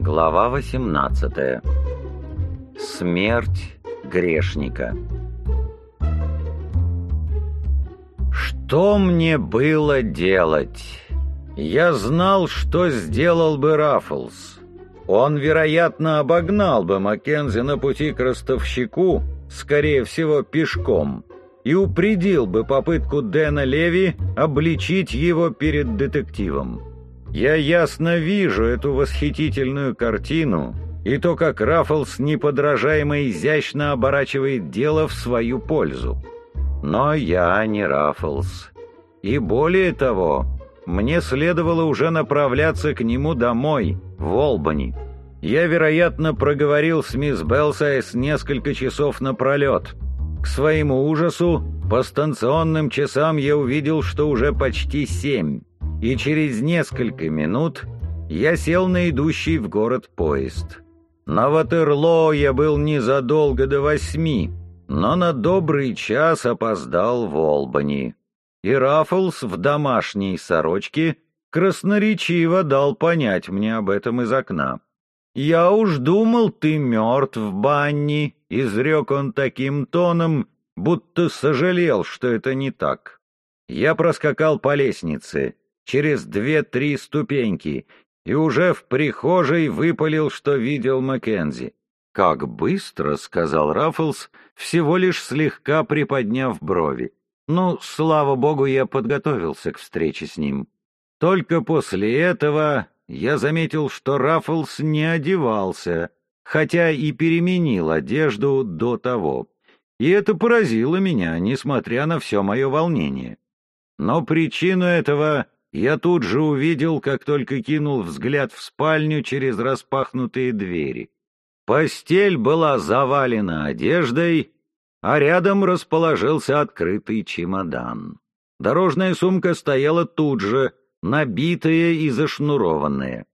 Глава 18. Смерть грешника. Что мне было делать? Я знал, что сделал бы Раффлс. Он, вероятно, обогнал бы Маккензи на пути к ростовщику, скорее всего, пешком, и упредил бы попытку Дэна Леви обличить его перед детективом. Я ясно вижу эту восхитительную картину и то, как Раффлс неподражаемо изящно оборачивает дело в свою пользу. Но я не Раффлс. И более того, мне следовало уже направляться к нему домой, в Олбани. Я, вероятно, проговорил с мисс Белсайс несколько часов напролет. К своему ужасу, по станционным часам я увидел, что уже почти семь и через несколько минут я сел на идущий в город поезд. На Ватерлоо я был незадолго до восьми, но на добрый час опоздал в Олбани. И Раффлс в домашней сорочке красноречиво дал понять мне об этом из окна. «Я уж думал, ты мертв, Банни», — изрек он таким тоном, будто сожалел, что это не так. Я проскакал по лестнице через две-три ступеньки и уже в прихожей выпалил, что видел Маккензи. «Как быстро!» — сказал Раффлс, всего лишь слегка приподняв брови. «Ну, слава богу, я подготовился к встрече с ним». Только после этого я заметил, что Раффлс не одевался, хотя и переменил одежду до того. И это поразило меня, несмотря на все мое волнение. Но причину этого я тут же увидел, как только кинул взгляд в спальню через распахнутые двери. Постель была завалена одеждой, а рядом расположился открытый чемодан. Дорожная сумка стояла тут же, набитая и зашнурованная.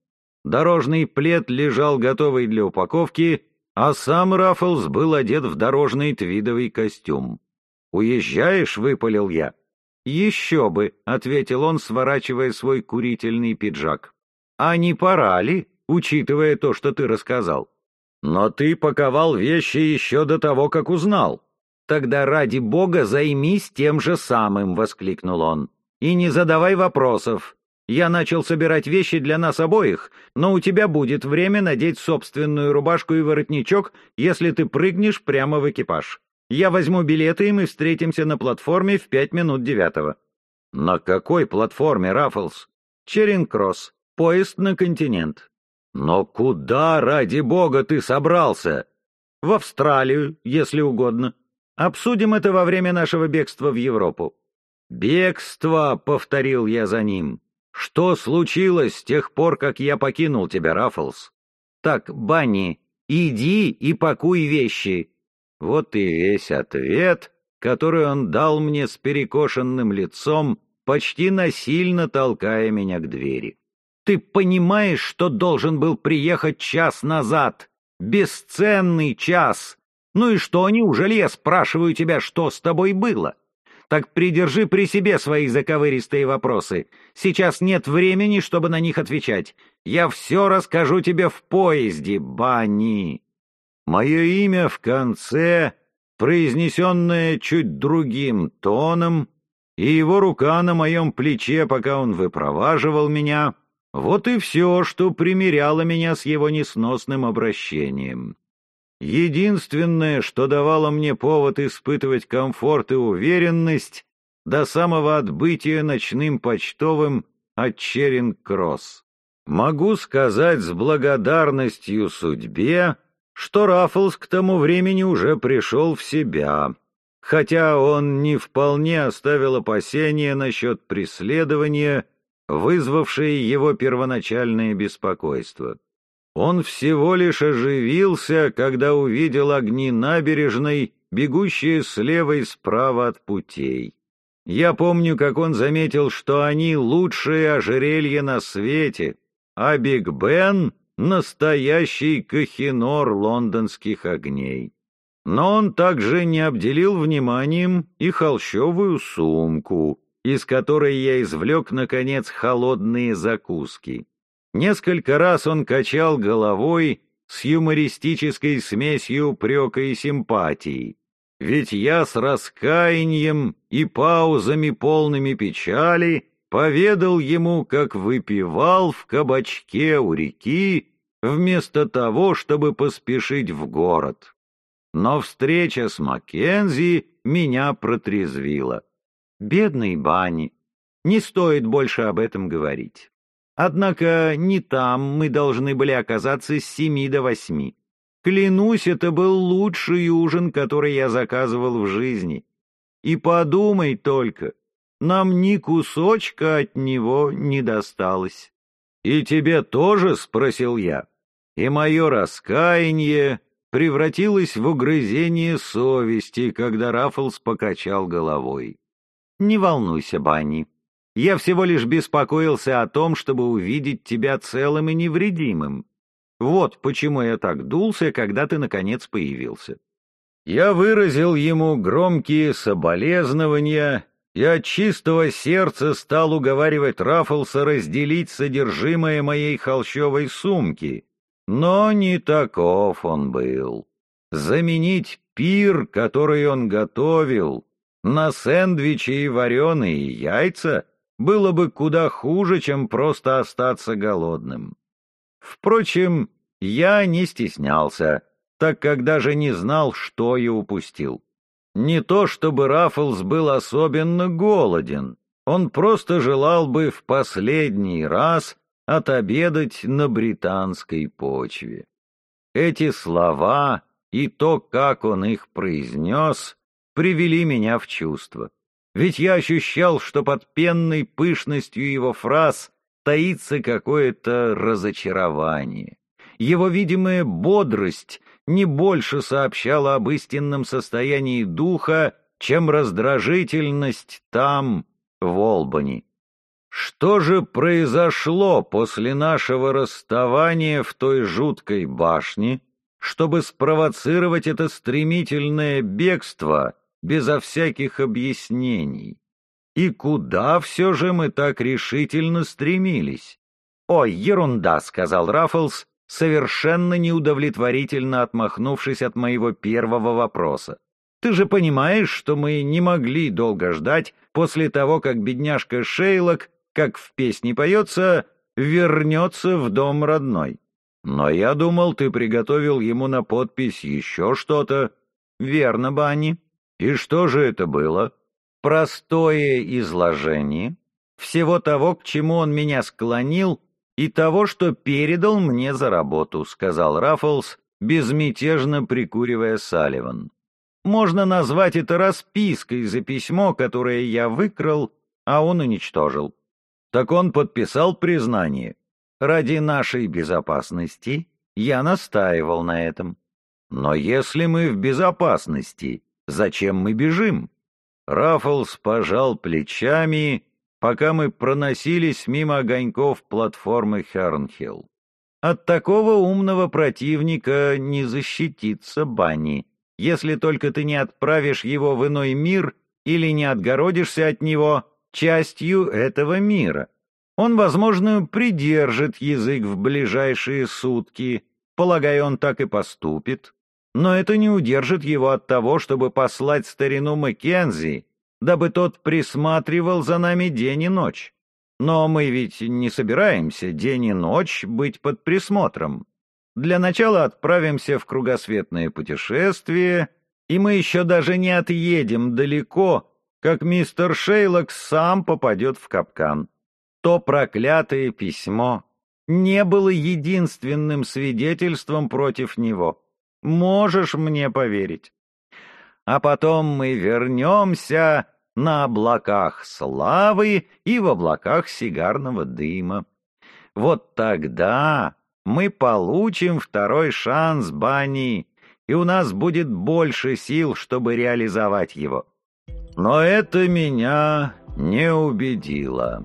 Дорожный плед лежал готовый для упаковки, а сам Раффлс был одет в дорожный твидовый костюм. «Уезжаешь?» — выпалил я. «Еще бы», — ответил он, сворачивая свой курительный пиджак. «А не пора ли, учитывая то, что ты рассказал?» «Но ты паковал вещи еще до того, как узнал». «Тогда ради бога займись тем же самым», — воскликнул он. «И не задавай вопросов. Я начал собирать вещи для нас обоих, но у тебя будет время надеть собственную рубашку и воротничок, если ты прыгнешь прямо в экипаж. Я возьму билеты, и мы встретимся на платформе в пять минут девятого». «На какой платформе, Раффлс?» «Черинг-Кросс. Поезд на континент». «Но куда, ради бога, ты собрался?» «В Австралию, если угодно. Обсудим это во время нашего бегства в Европу». «Бегство», — повторил я за ним. «Что случилось с тех пор, как я покинул тебя, Раффлс?» «Так, Банни, иди и пакуй вещи. Вот и весь ответ, который он дал мне с перекошенным лицом, почти насильно толкая меня к двери. «Ты понимаешь, что должен был приехать час назад? Бесценный час! Ну и что, неужели я спрашиваю тебя, что с тобой было?» Так придержи при себе свои заковыристые вопросы. Сейчас нет времени, чтобы на них отвечать. Я все расскажу тебе в поезде, Банни. Мое имя в конце, произнесенное чуть другим тоном, и его рука на моем плече, пока он выпроваживал меня, вот и все, что примеряло меня с его несносным обращением. Единственное, что давало мне повод испытывать комфорт и уверенность до самого отбытия ночным почтовым от Черинг-Кросс. Могу сказать с благодарностью судьбе, что Раффлс к тому времени уже пришел в себя, хотя он не вполне оставил опасения насчет преследования, вызвавшее его первоначальное беспокойство. Он всего лишь оживился, когда увидел огни набережной, бегущие слева и справа от путей. Я помню, как он заметил, что они лучшие ожерелья на свете, а Биг Бен настоящий кахинор лондонских огней. Но он также не обделил вниманием и холщовую сумку, из которой я извлек, наконец, холодные закуски. Несколько раз он качал головой с юмористической смесью упрека и симпатии. Ведь я с раскаянием и паузами полными печали поведал ему, как выпивал в кабачке у реки вместо того, чтобы поспешить в город. Но встреча с Маккензи меня протрезвила. Бедный Бани, не стоит больше об этом говорить. Однако не там мы должны были оказаться с семи до восьми. Клянусь, это был лучший ужин, который я заказывал в жизни. И подумай только, нам ни кусочка от него не досталось. «И тебе тоже?» — спросил я. И мое раскаяние превратилось в угрызение совести, когда Раффлс покачал головой. «Не волнуйся, Банни. Я всего лишь беспокоился о том, чтобы увидеть тебя целым и невредимым. Вот почему я так дулся, когда ты, наконец, появился». Я выразил ему громкие соболезнования и от чистого сердца стал уговаривать Раффлса разделить содержимое моей холщовой сумки. Но не таков он был. Заменить пир, который он готовил, на сэндвичи и вареные яйца было бы куда хуже, чем просто остаться голодным. Впрочем, я не стеснялся, так как даже не знал, что я упустил. Не то чтобы Раффлс был особенно голоден, он просто желал бы в последний раз отобедать на британской почве. Эти слова и то, как он их произнес, привели меня в чувство. Ведь я ощущал, что под пенной пышностью его фраз таится какое-то разочарование. Его видимая бодрость не больше сообщала об истинном состоянии духа, чем раздражительность там, в Олбани. Что же произошло после нашего расставания в той жуткой башне, чтобы спровоцировать это стремительное бегство безо всяких объяснений? И куда все же мы так решительно стремились? «Ой, ерунда», — сказал Раффлс, совершенно неудовлетворительно отмахнувшись от моего первого вопроса. «Ты же понимаешь, что мы не могли долго ждать после того, как бедняжка Шейлок, как в песне поется, вернется в дом родной. Но я думал, ты приготовил ему на подпись еще что-то». «Верно, Банни. И что же это было?» «Простое изложение всего того, к чему он меня склонил, и того, что передал мне за работу», — сказал Раффлс, безмятежно прикуривая Салливан. «Можно назвать это распиской за письмо, которое я выкрал, а он уничтожил». Так он подписал признание. «Ради нашей безопасности я настаивал на этом». «Но если мы в безопасности, зачем мы бежим?» Раффлс пожал плечами пока мы проносились мимо огоньков платформы Хернхилл. От такого умного противника не защититься Банни, если только ты не отправишь его в иной мир или не отгородишься от него частью этого мира. Он, возможно, придержит язык в ближайшие сутки, полагаю, он так и поступит. Но это не удержит его от того, чтобы послать старину Маккензи дабы тот присматривал за нами день и ночь. Но мы ведь не собираемся день и ночь быть под присмотром. Для начала отправимся в кругосветное путешествие, и мы еще даже не отъедем далеко, как мистер Шейлок сам попадет в капкан. То проклятое письмо не было единственным свидетельством против него. Можешь мне поверить. А потом мы вернемся на облаках славы и в облаках сигарного дыма. Вот тогда мы получим второй шанс, Банни, и у нас будет больше сил, чтобы реализовать его. Но это меня не убедило.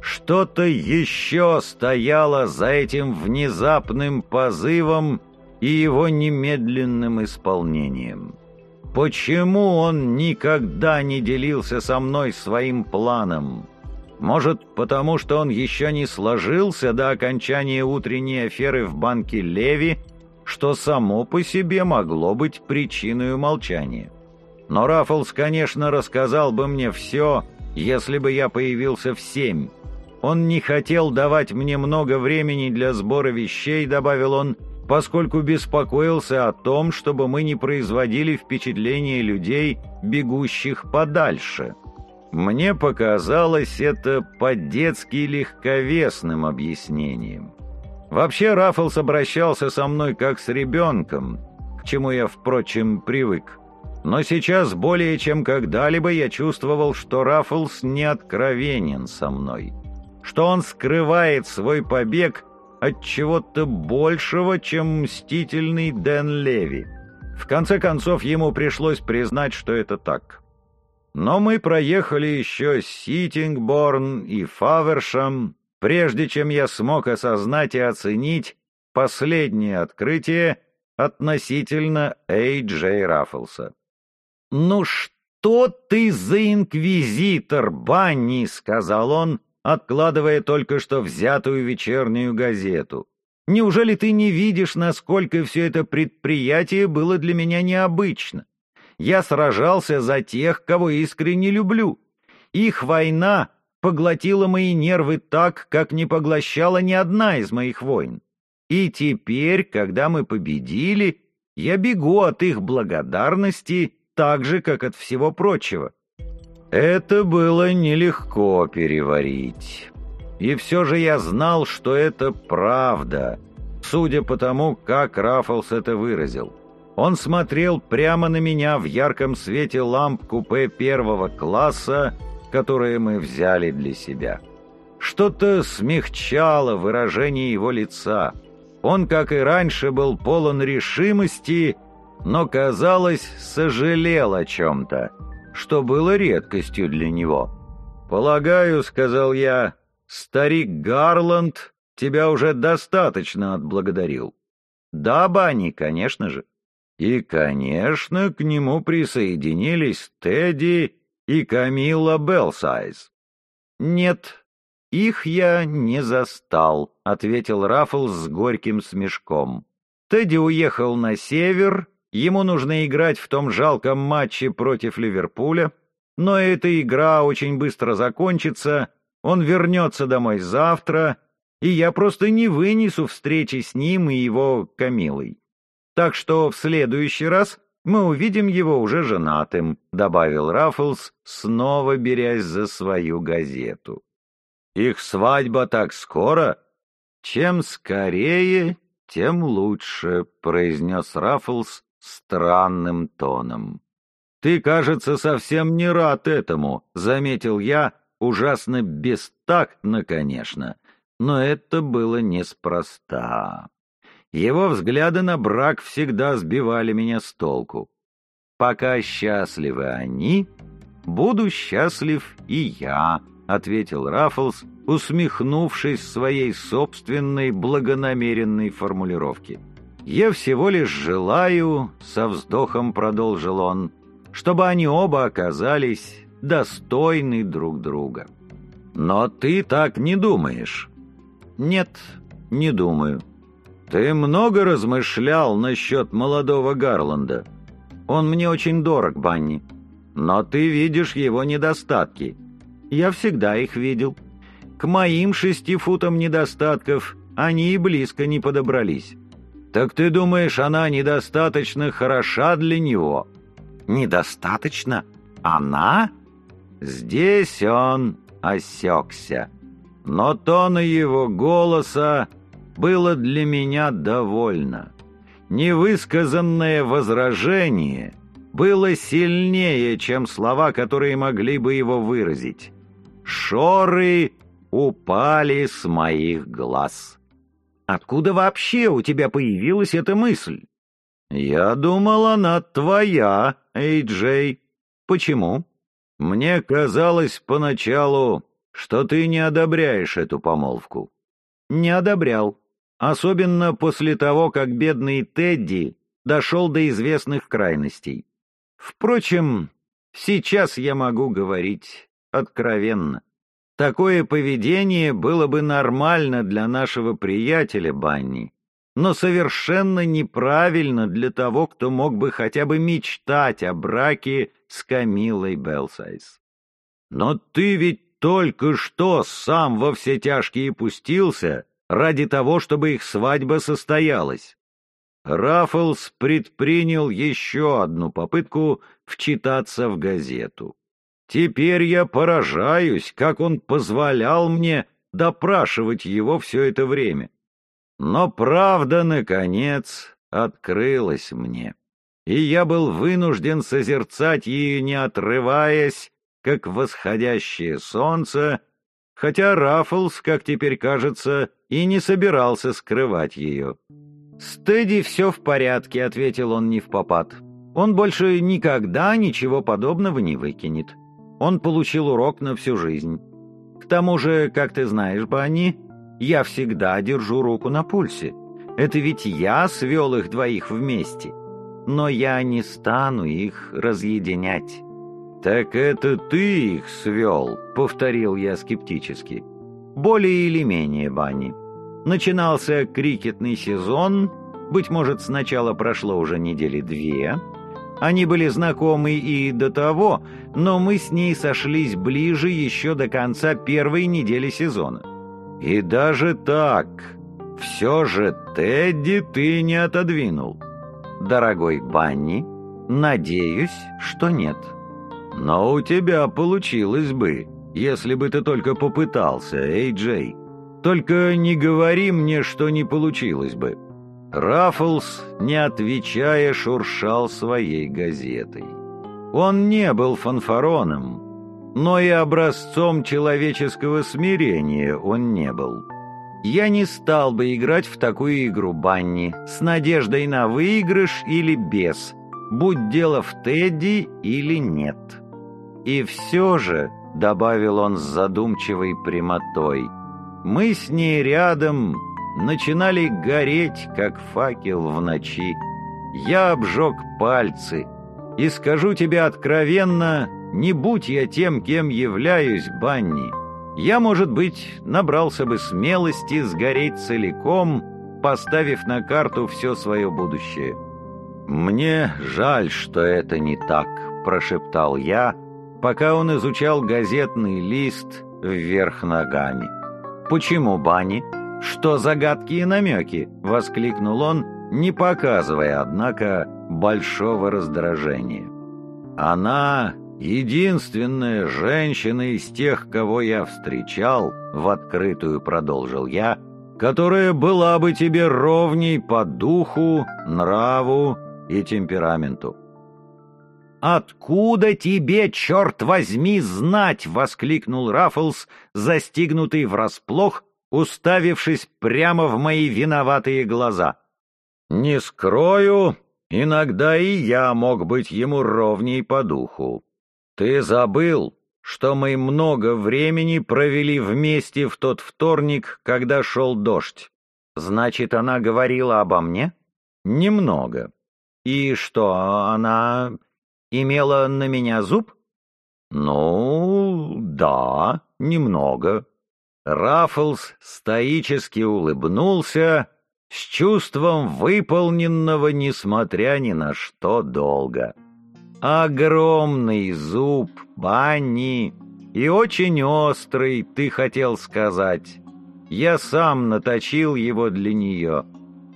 Что-то еще стояло за этим внезапным позывом и его немедленным исполнением. Почему он никогда не делился со мной своим планом? Может, потому что он еще не сложился до окончания утренней аферы в банке Леви, что само по себе могло быть причиной молчания. Но Раффлс, конечно, рассказал бы мне все, если бы я появился в семь. Он не хотел давать мне много времени для сбора вещей, добавил он, поскольку беспокоился о том, чтобы мы не производили впечатление людей, бегущих подальше. Мне показалось это по-детски легковесным объяснением. Вообще Раффлс обращался со мной как с ребенком, к чему я, впрочем, привык. Но сейчас более чем когда-либо я чувствовал, что Раффлс не откровенен со мной, что он скрывает свой побег от чего-то большего, чем мстительный Дэн Леви. В конце концов, ему пришлось признать, что это так. Но мы проехали еще Ситингборн и Фавершам, прежде чем я смог осознать и оценить последнее открытие относительно Эй Джей Раффлса. «Ну что ты за инквизитор, Банни?» — сказал он, откладывая только что взятую вечернюю газету. «Неужели ты не видишь, насколько все это предприятие было для меня необычно? Я сражался за тех, кого искренне люблю. Их война поглотила мои нервы так, как не поглощала ни одна из моих войн. И теперь, когда мы победили, я бегу от их благодарности так же, как от всего прочего. Это было нелегко переварить. И все же я знал, что это правда, судя по тому, как Раффлс это выразил. Он смотрел прямо на меня в ярком свете ламп купе первого класса, которые мы взяли для себя. Что-то смягчало выражение его лица. Он, как и раньше, был полон решимости, но, казалось, сожалел о чем-то что было редкостью для него. «Полагаю, — сказал я, — старик Гарланд тебя уже достаточно отблагодарил». «Да, Банни, конечно же». И, конечно, к нему присоединились Тедди и Камилла Белсайз. «Нет, их я не застал», — ответил Раффлс с горьким смешком. Тедди уехал на север Ему нужно играть в том жалком матче против Ливерпуля, но эта игра очень быстро закончится, он вернется домой завтра, и я просто не вынесу встречи с ним и его Камилой. Так что в следующий раз мы увидим его уже женатым», — добавил Раффлс, снова берясь за свою газету. «Их свадьба так скоро? Чем скорее, тем лучше», — произнес Раффлс, странным тоном. «Ты, кажется, совсем не рад этому», — заметил я, ужасно бестактно, конечно, но это было неспроста. Его взгляды на брак всегда сбивали меня с толку. «Пока счастливы они, буду счастлив и я», — ответил Раффлс, усмехнувшись своей собственной благонамеренной формулировке. «Я всего лишь желаю», — со вздохом продолжил он, «чтобы они оба оказались достойны друг друга». «Но ты так не думаешь?» «Нет, не думаю». «Ты много размышлял насчет молодого Гарланда?» «Он мне очень дорог, Банни». «Но ты видишь его недостатки». «Я всегда их видел. К моим шести футам недостатков они и близко не подобрались». «Так ты думаешь, она недостаточно хороша для него?» «Недостаточно? Она?» Здесь он осекся. Но тона его голоса было для меня довольно. Невысказанное возражение было сильнее, чем слова, которые могли бы его выразить. Шоры упали с моих глаз. Откуда вообще у тебя появилась эта мысль? Я думал, она твоя, Эй-Джей. Почему? Мне казалось поначалу, что ты не одобряешь эту помолвку. Не одобрял. Особенно после того, как бедный Тедди дошел до известных крайностей. Впрочем, сейчас я могу говорить откровенно. Такое поведение было бы нормально для нашего приятеля Банни, но совершенно неправильно для того, кто мог бы хотя бы мечтать о браке с Камилой Белсайз. Но ты ведь только что сам во все тяжкие пустился ради того, чтобы их свадьба состоялась. Раффлс предпринял еще одну попытку вчитаться в газету. Теперь я поражаюсь, как он позволял мне допрашивать его все это время. Но правда, наконец, открылась мне, и я был вынужден созерцать ее, не отрываясь, как восходящее солнце, хотя Раффлс, как теперь кажется, и не собирался скрывать ее. «С все в порядке», — ответил он не в попад. «Он больше никогда ничего подобного не выкинет. Он получил урок на всю жизнь. К тому же, как ты знаешь, Банни, я всегда держу руку на пульсе. Это ведь я свел их двоих вместе. Но я не стану их разъединять». «Так это ты их свел», — повторил я скептически. «Более или менее, Банни. Начинался крикетный сезон, быть может, сначала прошло уже недели две. Они были знакомы и до того, но мы с ней сошлись ближе еще до конца первой недели сезона. И даже так, все же Тедди ты не отодвинул. Дорогой Банни, надеюсь, что нет». Но у тебя получилось бы, если бы ты только попытался, эй, Джей. Только не говори мне, что не получилось бы». Раффлс, не отвечая, шуршал своей газетой. Он не был фанфароном, но и образцом человеческого смирения он не был. Я не стал бы играть в такую игру Банни с надеждой на выигрыш или без, будь дело в Тедди или нет. И все же, — добавил он с задумчивой прямотой, — мы с ней рядом начинали гореть, как факел в ночи. Я обжег пальцы, и скажу тебе откровенно, не будь я тем, кем являюсь, Банни, я, может быть, набрался бы смелости сгореть целиком, поставив на карту все свое будущее. «Мне жаль, что это не так», — прошептал я, — пока он изучал газетный лист вверх ногами. «Почему Бани? Что загадки и намеки?» — воскликнул он, не показывая, однако, большого раздражения. «Она единственная женщина из тех, кого я встречал», — в открытую продолжил я, «которая была бы тебе ровней по духу, нраву и темпераменту. «Откуда тебе, черт возьми, знать?» — воскликнул Раффлс, застигнутый врасплох, уставившись прямо в мои виноватые глаза. «Не скрою, иногда и я мог быть ему ровней по духу. Ты забыл, что мы много времени провели вместе в тот вторник, когда шел дождь. Значит, она говорила обо мне? Немного. И что, она имела на меня зуб? Ну, да, немного. Раффлс стоически улыбнулся с чувством выполненного, несмотря ни на что, долга. Огромный зуб, Банни, и очень острый, ты хотел сказать. Я сам наточил его для нее.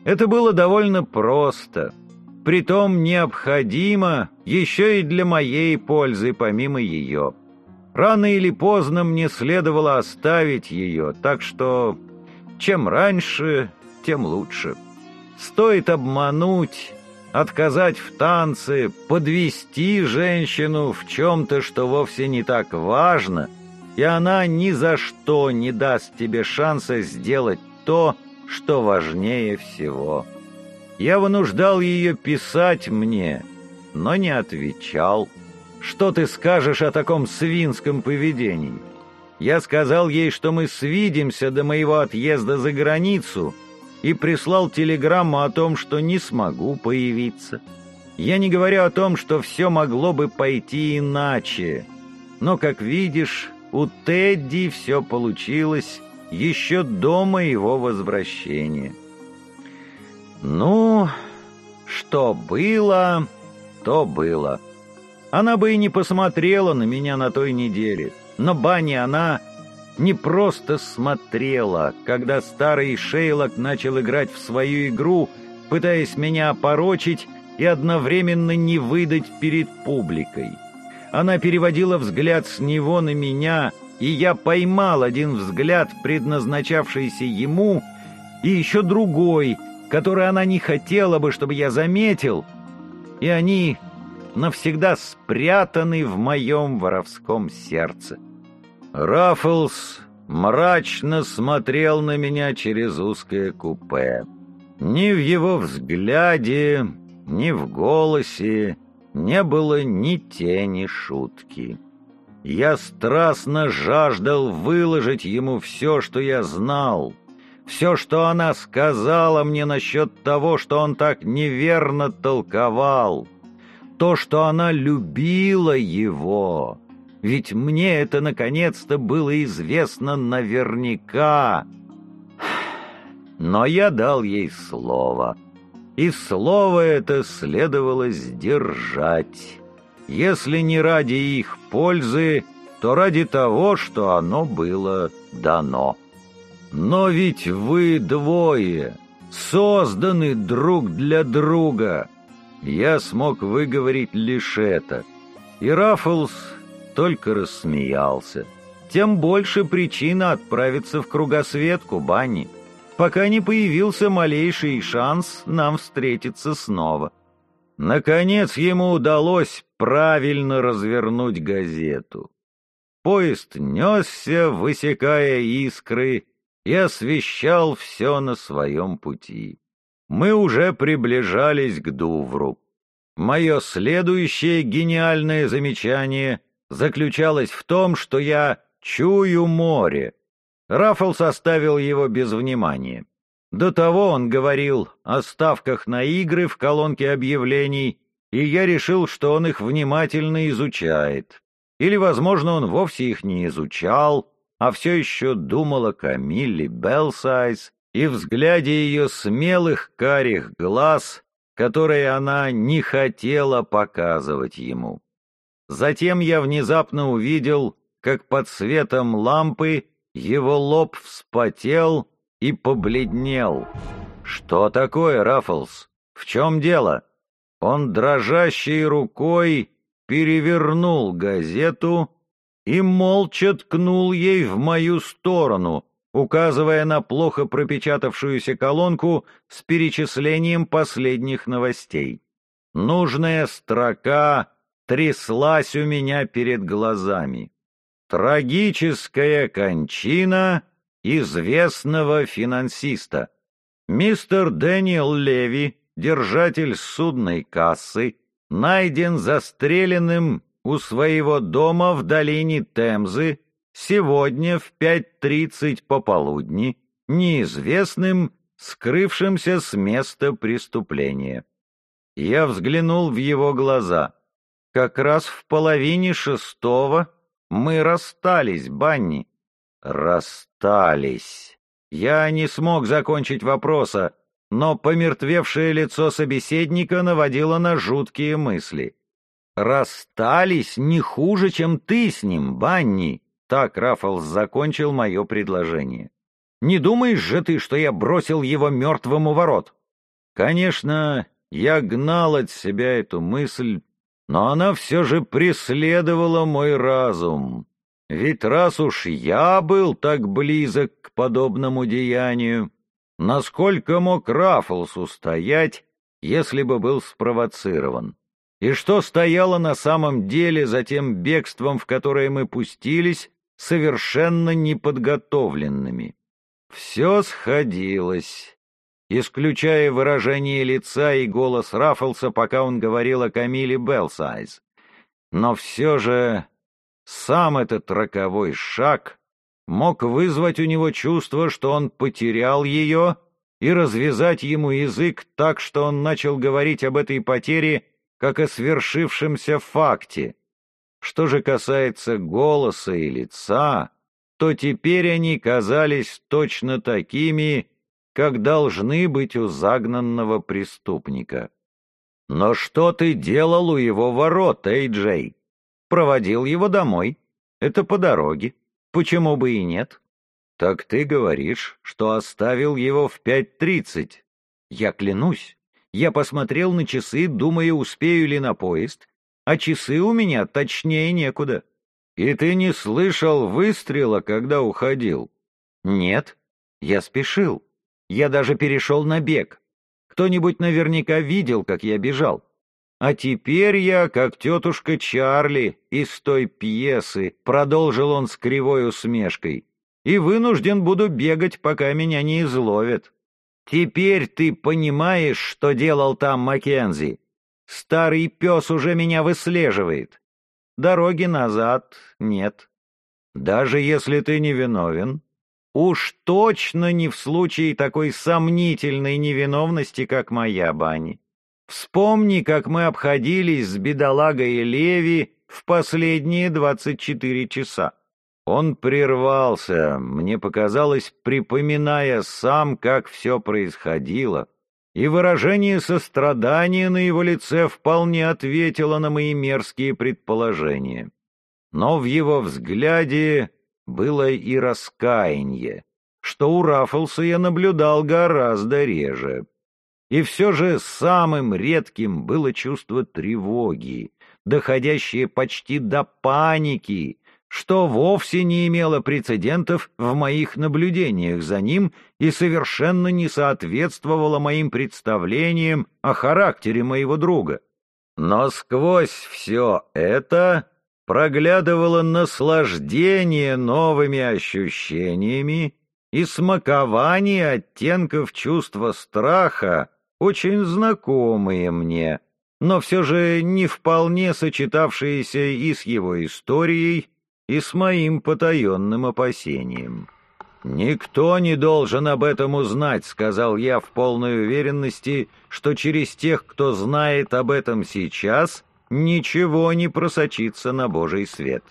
Это было довольно просто — притом необходимо еще и для моей пользы помимо ее. Рано или поздно мне следовало оставить ее, так что чем раньше, тем лучше. Стоит обмануть, отказать в танце, подвести женщину в чем-то, что вовсе не так важно, и она ни за что не даст тебе шанса сделать то, что важнее всего. Я вынуждал ее писать мне, но не отвечал. Что ты скажешь о таком свинском поведении? Я сказал ей, что мы свидимся до моего отъезда за границу, и прислал телеграмму о том, что не смогу появиться. Я не говорю о том, что все могло бы пойти иначе, но, как видишь, у Тедди все получилось еще до моего возвращения. Ну, что было, то было. Она бы и не посмотрела на меня на той неделе. Но Банни она не просто смотрела, когда старый Шейлок начал играть в свою игру, пытаясь меня опорочить и одновременно не выдать перед публикой. Она переводила взгляд с него на меня, и я поймал один взгляд, предназначавшийся ему, и еще другой, который она не хотела бы, чтобы я заметил, и они навсегда спрятаны в моем воровском сердце. Раффлс мрачно смотрел на меня через узкое купе. Ни в его взгляде, ни в голосе не было ни тени шутки. Я страстно жаждал выложить ему все, что я знал, все, что она сказала мне насчет того, что он так неверно толковал, то, что она любила его. Ведь мне это наконец-то было известно наверняка. Но я дал ей слово — и слово это следовало сдержать. Если не ради их пользы, то ради того, что оно было дано. Но ведь вы двое созданы друг для друга. Я смог выговорить лишь это. И Раффлс только рассмеялся. Тем больше причина отправиться в кругосветку, Банни пока не появился малейший шанс нам встретиться снова. Наконец ему удалось правильно развернуть газету. Поезд несся, высекая искры, и освещал все на своем пути. Мы уже приближались к Дувру. Мое следующее гениальное замечание заключалось в том, что я чую море, Раффл составил его без внимания. До того он говорил о ставках на игры в колонке объявлений, и я решил, что он их внимательно изучает. Или, возможно, он вовсе их не изучал, а все еще думал о Камилле Белсайз и взгляде ее смелых карих глаз, которые она не хотела показывать ему. Затем я внезапно увидел, как под светом лампы его лоб вспотел и побледнел. «Что такое, Раффлс? В чем дело?» Он дрожащей рукой перевернул газету и молча ткнул ей в мою сторону, указывая на плохо пропечатавшуюся колонку с перечислением последних новостей. Нужная строка тряслась у меня перед глазами. Трагическая кончина известного финансиста. Мистер Дэниел Леви, держатель судной кассы, найден застреленным у своего дома в долине Темзы сегодня в 5.30 пополудни, неизвестным, скрывшимся с места преступления. Я взглянул в его глаза. Как раз в половине шестого мы расстались, Банни. Расстались. Я не смог закончить вопроса, но помертвевшее лицо собеседника наводило на жуткие мысли. «Расстались не хуже, чем ты с ним, Банни!» Так Раффлс закончил мое предложение. «Не думаешь же ты, что я бросил его мертвым у ворот?» Конечно, я гнал от себя эту мысль, но она все же преследовала мой разум. Ведь раз уж я был так близок к подобному деянию, насколько мог Раффлс устоять, если бы был спровоцирован? И что стояло на самом деле за тем бегством, в которое мы пустились, совершенно неподготовленными? Все сходилось исключая выражение лица и голос Раффлса, пока он говорил о Камиле Белсайз. Но все же сам этот роковой шаг мог вызвать у него чувство, что он потерял ее, и развязать ему язык так, что он начал говорить об этой потере, как о свершившемся факте. Что же касается голоса и лица, то теперь они казались точно такими, как должны быть у загнанного преступника. «Но что ты делал у его ворот, Эй Джей?» «Проводил его домой. Это по дороге. Почему бы и нет?» «Так ты говоришь, что оставил его в пять тридцать?» «Я клянусь. Я посмотрел на часы, думая, успею ли на поезд, а часы у меня точнее некуда». «И ты не слышал выстрела, когда уходил?» «Нет, я спешил. Я даже перешел на бег. Кто-нибудь наверняка видел, как я бежал. А теперь я, как тетушка Чарли из той пьесы, продолжил он с кривой усмешкой, и вынужден буду бегать, пока меня не изловят. Теперь ты понимаешь, что делал там Маккензи? Старый пес уже меня выслеживает. Дороги назад нет. Даже если ты не виновен, Уж точно не в случае такой сомнительной невиновности, как моя, Бани. Вспомни, как мы обходились с бедолагой Леви в последние двадцать четыре часа. Он прервался, мне показалось, припоминая сам, как все происходило, и выражение сострадания на его лице вполне ответило на мои мерзкие предположения. Но в его взгляде было и раскаяние, что у Раффлса я наблюдал гораздо реже. И все же самым редким было чувство тревоги, доходящее почти до паники, что вовсе не имело прецедентов в моих наблюдениях за ним и совершенно не соответствовало моим представлениям о характере моего друга. Но сквозь все это проглядывало наслаждение новыми ощущениями и смакование оттенков чувства страха, очень знакомые мне, но все же не вполне сочетавшиеся и с его историей, и с моим потаенным опасением. «Никто не должен об этом узнать», — сказал я в полной уверенности, что через тех, кто знает об этом сейчас, ничего не просочится на божий свет.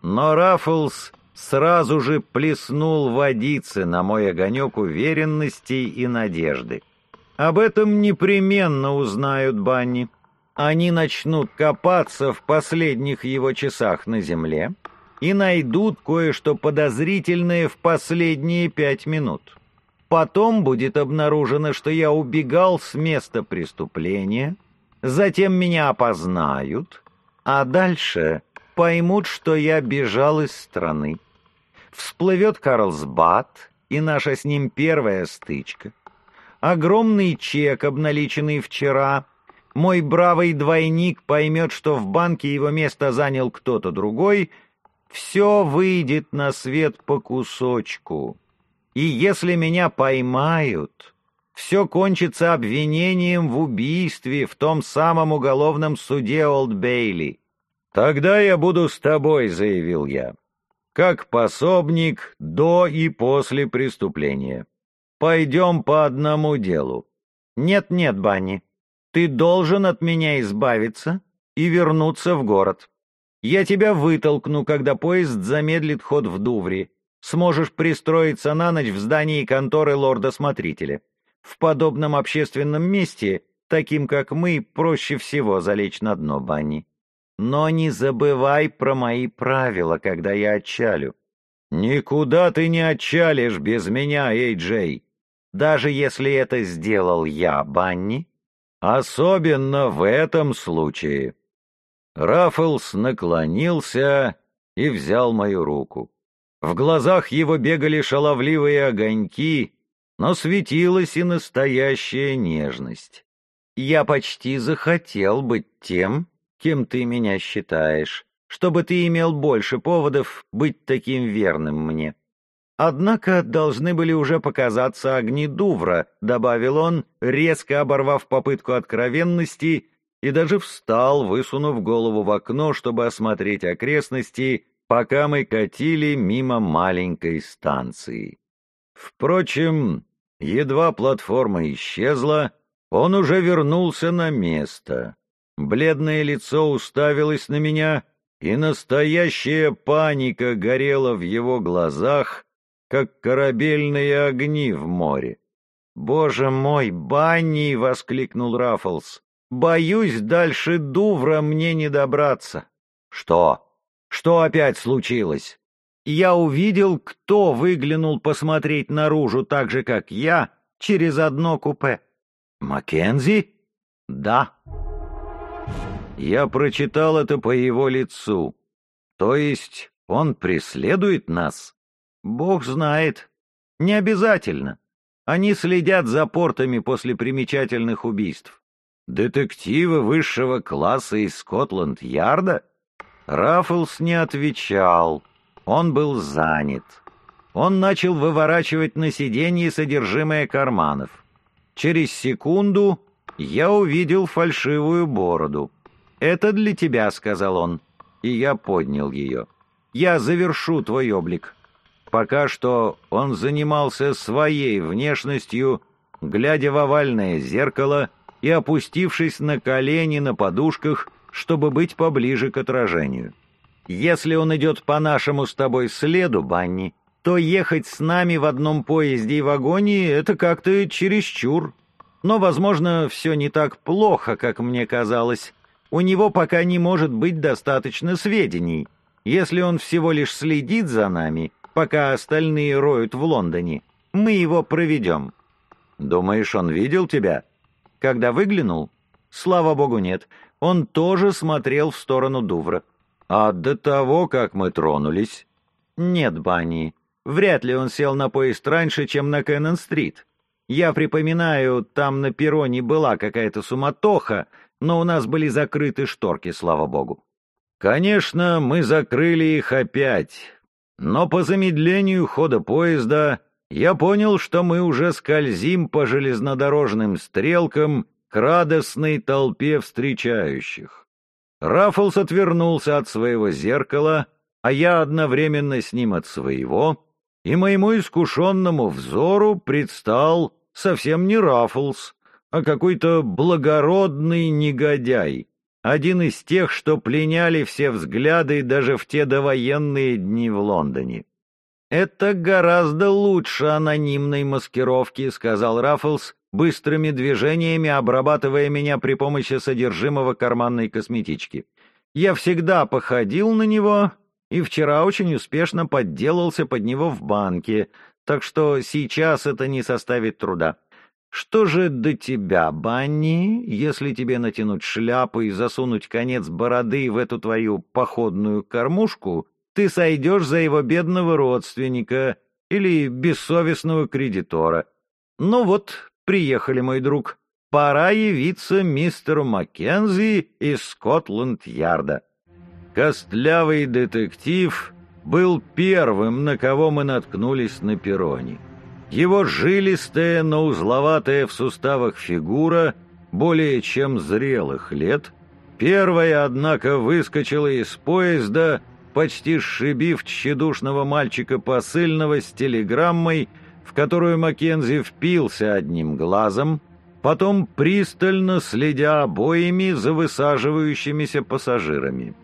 Но Раффлс сразу же плеснул водицы на мой огонек уверенности и надежды. Об этом непременно узнают Банни. Они начнут копаться в последних его часах на земле и найдут кое-что подозрительное в последние пять минут. Потом будет обнаружено, что я убегал с места преступления — Затем меня опознают, а дальше поймут, что я бежал из страны. Всплывет Карлсбад и наша с ним первая стычка. Огромный чек, обналиченный вчера. Мой бравый двойник поймет, что в банке его место занял кто-то другой. Все выйдет на свет по кусочку. И если меня поймают, все кончится обвинением в убийстве в том самом уголовном суде Олд Бейли. «Тогда я буду с тобой», — заявил я, — «как пособник до и после преступления. Пойдем по одному делу». «Нет-нет, Банни, ты должен от меня избавиться и вернуться в город. Я тебя вытолкну, когда поезд замедлит ход в Дувре. Сможешь пристроиться на ночь в здании конторы лорда-смотрителя. В подобном общественном месте, таким как мы, проще всего залечь на дно бани. Но не забывай про мои правила, когда я отчалю. Никуда ты не отчалишь без меня, Эй Джей. Даже если это сделал я, Банни. Особенно в этом случае. Раффлс наклонился и взял мою руку. В глазах его бегали шаловливые огоньки, но светилась и настоящая нежность. Я почти захотел быть тем, кем ты меня считаешь, чтобы ты имел больше поводов быть таким верным мне. Однако должны были уже показаться огни Дувра, добавил он, резко оборвав попытку откровенности, и даже встал, высунув голову в окно, чтобы осмотреть окрестности, пока мы катили мимо маленькой станции. Впрочем, Едва платформа исчезла, он уже вернулся на место. Бледное лицо уставилось на меня, и настоящая паника горела в его глазах, как корабельные огни в море. «Боже мой, Банни!» — воскликнул Раффлс. «Боюсь, дальше Дувра мне не добраться». «Что? Что опять случилось?» «Я увидел, кто выглянул посмотреть наружу так же, как я, через одно купе». «Маккензи?» «Да». Я прочитал это по его лицу. То есть он преследует нас? Бог знает. Не обязательно. Они следят за портами после примечательных убийств. Детективы высшего класса из Скотланд-Ярда? Раффлс не отвечал. Он был занят. Он начал выворачивать на сиденье содержимое карманов. Через секунду я увидел фальшивую бороду. «Это для тебя», — сказал он, и я поднял ее. «Я завершу твой облик». Пока что он занимался своей внешностью, глядя в овальное зеркало и опустившись на колени на подушках, чтобы быть поближе к отражению. «Если он идет по нашему с тобой следу, Банни, то ехать с нами в одном поезде и вагоне — это как-то чересчур. Но, возможно, все не так плохо, как мне казалось. У него пока не может быть достаточно сведений. Если он всего лишь следит за нами, пока остальные роют в Лондоне, мы его проведем. Думаешь, он видел тебя? Когда выглянул? Слава богу, нет. Он тоже смотрел в сторону Дувра. А до того, как мы тронулись? Нет, Банни. Вряд ли он сел на поезд раньше, чем на Кэннон-стрит. Я припоминаю, там на перроне была какая-то суматоха, но у нас были закрыты шторки, слава богу. Конечно, мы закрыли их опять, но по замедлению хода поезда я понял, что мы уже скользим по железнодорожным стрелкам к радостной толпе встречающих. Раффлс отвернулся от своего зеркала, а я одновременно с ним от своего, и моему искушенному взору предстал совсем не Раффлс, а какой-то благородный негодяй, один из тех, что пленяли все взгляды даже в те довоенные дни в Лондоне. «Это гораздо лучше анонимной маскировки», — сказал Раффлс, быстрыми движениями обрабатывая меня при помощи содержимого карманной косметички. «Я всегда походил на него, и вчера очень успешно подделался под него в банке, так что сейчас это не составит труда. Что же до тебя, Банни, если тебе натянуть шляпу и засунуть конец бороды в эту твою походную кормушку, ты сойдешь за его бедного родственника или бессовестного кредитора. Ну вот, приехали, мой друг. Пора явиться мистеру Маккензи из Скотланд-Ярда. Костлявый детектив был первым, на кого мы наткнулись на перроне. Его жилистая, но узловатая в суставах фигура более чем зрелых лет, первая, однако, выскочила из поезда, почти сшибив тщедушного мальчика посыльного с телеграммой, в которую Маккензи впился одним глазом, потом пристально следя обоими за высаживающимися пассажирами.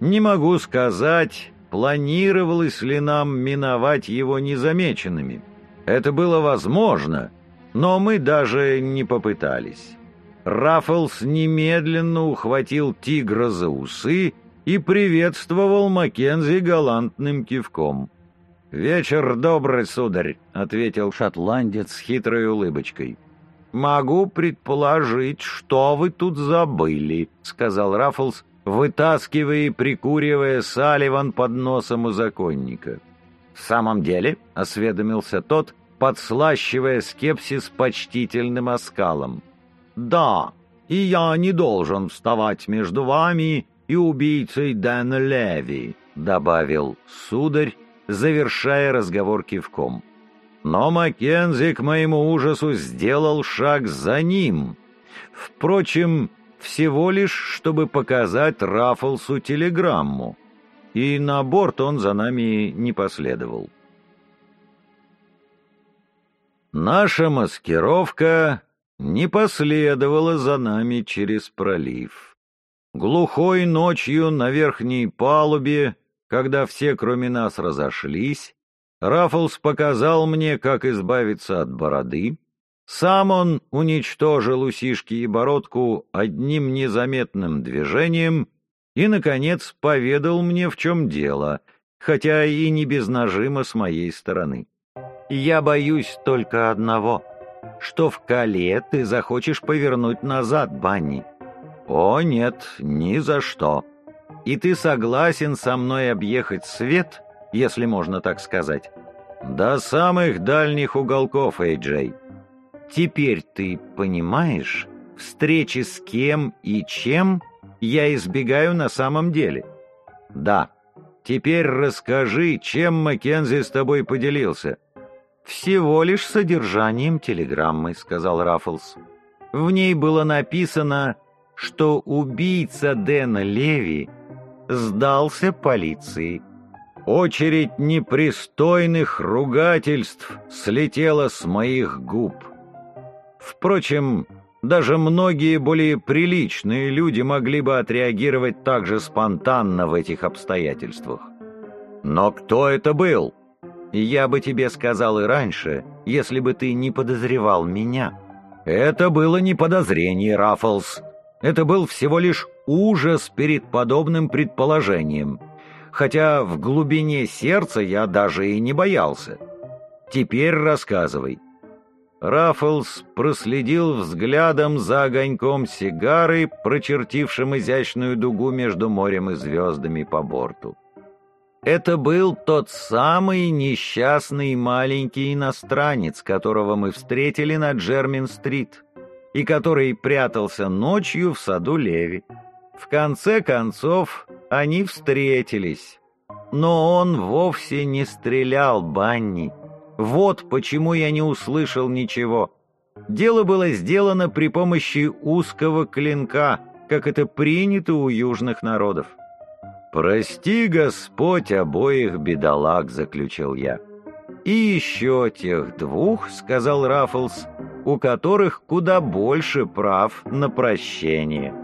Не могу сказать, планировалось ли нам миновать его незамеченными. Это было возможно, но мы даже не попытались. Раффлс немедленно ухватил тигра за усы и приветствовал Маккензи галантным кивком. «Вечер добрый, сударь», — ответил шотландец с хитрой улыбочкой. «Могу предположить, что вы тут забыли», — сказал Раффлс, вытаскивая и прикуривая Салливан под носом у законника. «В самом деле?» — осведомился тот, подслащивая скепсис почтительным оскалом. «Да, и я не должен вставать между вами и убийцей Дэна Леви», — добавил сударь, завершая разговор кивком. Но Маккензи, к моему ужасу, сделал шаг за ним. Впрочем, всего лишь, чтобы показать Раффлсу телеграмму. И на борт он за нами не последовал. Наша маскировка не последовала за нами через пролив. Глухой ночью на верхней палубе, когда все, кроме нас, разошлись, Раффлс показал мне, как избавиться от бороды. Сам он уничтожил усишки и бородку одним незаметным движением и, наконец, поведал мне, в чем дело, хотя и не без нажима с моей стороны. «Я боюсь только одного, что в Кале ты захочешь повернуть назад, Банни». «О, нет, ни за что. И ты согласен со мной объехать свет, если можно так сказать?» «До самых дальних уголков, Эй-Джей». «Теперь ты понимаешь, встречи с кем и чем я избегаю на самом деле?» «Да. Теперь расскажи, чем Маккензи с тобой поделился». «Всего лишь содержанием телеграммы», — сказал Раффлс. В ней было написано что убийца Дэна Леви сдался полиции. Очередь непристойных ругательств слетела с моих губ. Впрочем, даже многие более приличные люди могли бы отреагировать так же спонтанно в этих обстоятельствах. Но кто это был? Я бы тебе сказал и раньше, если бы ты не подозревал меня. Это было не подозрение, Раффлс. Это был всего лишь ужас перед подобным предположением, хотя в глубине сердца я даже и не боялся. Теперь рассказывай. Раффлс проследил взглядом за огоньком сигары, прочертившим изящную дугу между морем и звездами по борту. Это был тот самый несчастный маленький иностранец, которого мы встретили на Джермин-стрит и который прятался ночью в саду Леви. В конце концов, они встретились. Но он вовсе не стрелял Банни. Вот почему я не услышал ничего. Дело было сделано при помощи узкого клинка, как это принято у южных народов. «Прости, Господь, обоих бедолаг», — заключил я. «И еще тех двух», — сказал Раффлс, — у которых куда больше прав на прощение.